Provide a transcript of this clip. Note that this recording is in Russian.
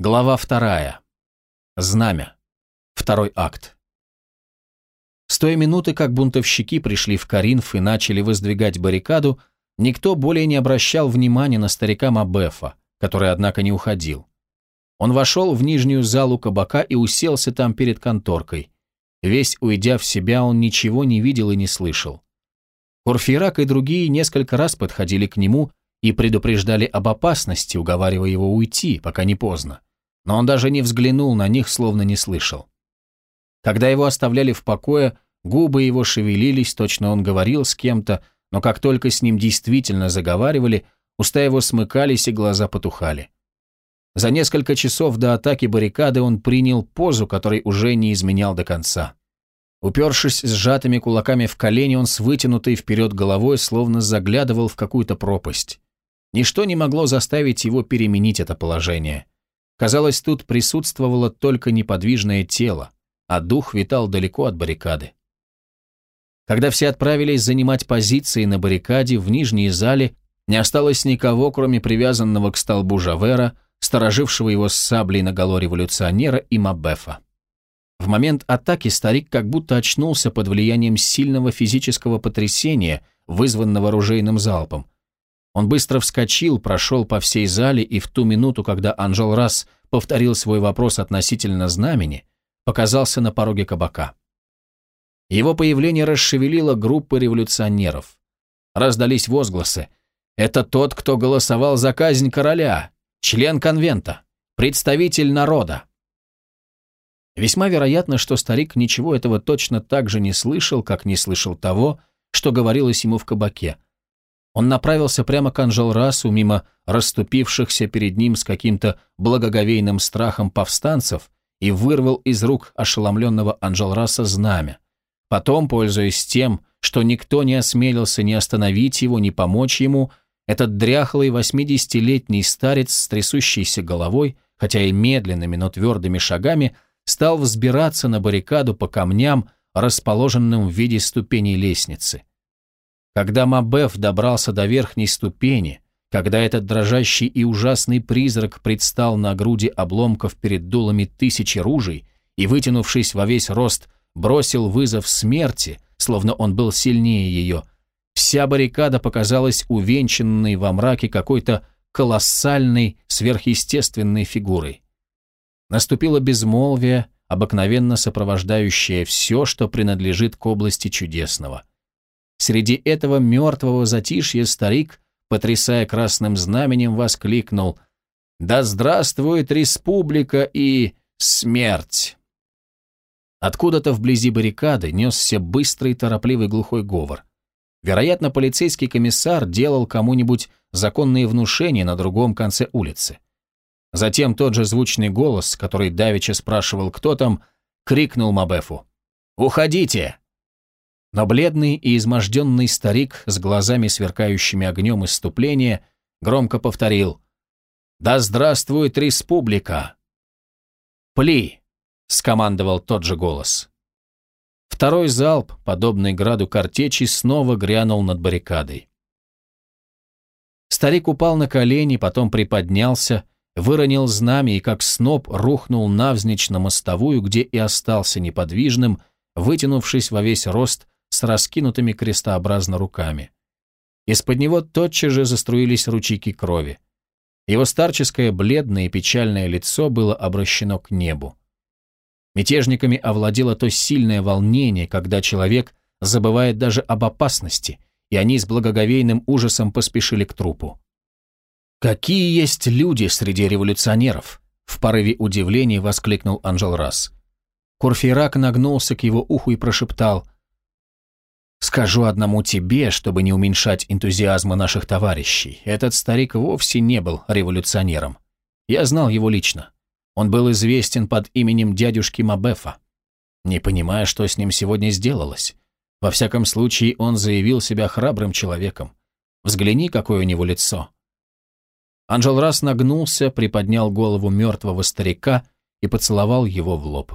Глава вторая. Знамя. Второй акт. С той минуты, как бунтовщики пришли в Каринф и начали воздвигать баррикаду, никто более не обращал внимания на старика Мабефа, который, однако, не уходил. Он вошел в нижнюю залу кабака и уселся там перед конторкой. Весь уйдя в себя, он ничего не видел и не слышал. Курфирак и другие несколько раз подходили к нему и предупреждали об опасности, уговаривая его уйти, пока не поздно. Но он даже не взглянул на них, словно не слышал. Когда его оставляли в покое, губы его шевелились, точно он говорил с кем-то, но как только с ним действительно заговаривали, уста его смыкались и глаза потухали. За несколько часов до атаки баррикады он принял позу, которой уже не изменял до конца. Упершись сжатыми кулаками в колени, он с вытянутой вперед головой словно заглядывал в какую-то пропасть. Ничто не могло заставить его переменить это положение. Казалось, тут присутствовало только неподвижное тело, а дух витал далеко от баррикады. Когда все отправились занимать позиции на баррикаде в нижней зале, не осталось никого, кроме привязанного к столбу Жавера, сторожившего его с саблей на голо революционера и Мабефа. В момент атаки старик как будто очнулся под влиянием сильного физического потрясения, вызванного оружейным залпом, он быстро вскочил, прошел по всей зале и в ту минуту, когда Анжел раз повторил свой вопрос относительно знамени, показался на пороге кабака. Его появление расшевелило группы революционеров. Раздались возгласы. «Это тот, кто голосовал за казнь короля, член конвента, представитель народа». Весьма вероятно, что старик ничего этого точно так же не слышал, как не слышал того, что говорилось ему в кабаке, он направился прямо к Анжелрасу, мимо расступившихся перед ним с каким-то благоговейным страхом повстанцев, и вырвал из рук ошеломленного Анжелраса знамя. Потом, пользуясь тем, что никто не осмелился ни остановить его, ни помочь ему, этот дряхлый восьмидесятилетний старец с трясущейся головой, хотя и медленными, но твердыми шагами, стал взбираться на баррикаду по камням, расположенным в виде ступеней лестницы. Когда Мабеф добрался до верхней ступени, когда этот дрожащий и ужасный призрак предстал на груди обломков перед дулами тысячи ружей и, вытянувшись во весь рост, бросил вызов смерти, словно он был сильнее ее, вся баррикада показалась увенчанной во мраке какой-то колоссальной сверхъестественной фигурой. Наступило безмолвие, обыкновенно сопровождающее все, что принадлежит к области чудесного – Среди этого мертвого затишья старик, потрясая красным знаменем, воскликнул «Да здравствует республика и смерть!» Откуда-то вблизи баррикады несся быстрый, торопливый глухой говор. Вероятно, полицейский комиссар делал кому-нибудь законные внушения на другом конце улицы. Затем тот же звучный голос, который давеча спрашивал, кто там, крикнул Мабефу. «Уходите! Но бледный и изможденный старик с глазами, сверкающими огнем исступления, громко повторил «Да здравствует республика!» «Пли!» — скомандовал тот же голос. Второй залп, подобный граду картечи, снова грянул над баррикадой. Старик упал на колени, потом приподнялся, выронил знамя и как сноп рухнул навзничь на мостовую, где и остался неподвижным, вытянувшись во весь рост с раскинутыми крестообразно руками. Из-под него тотчас же заструились ручейки крови. Его старческое бледное и печальное лицо было обращено к небу. Мятежниками овладело то сильное волнение, когда человек забывает даже об опасности, и они с благоговейным ужасом поспешили к трупу. «Какие есть люди среди революционеров!» В порыве удивления воскликнул Анжел Расс. Курфейрак нагнулся к его уху и прошептал Скажу одному тебе, чтобы не уменьшать энтузиазма наших товарищей. Этот старик вовсе не был революционером. Я знал его лично. Он был известен под именем дядюшки Мабефа. Не понимая, что с ним сегодня сделалось. Во всяком случае, он заявил себя храбрым человеком. Взгляни, какое у него лицо. Анжел раз нагнулся, приподнял голову мертвого старика и поцеловал его в лоб.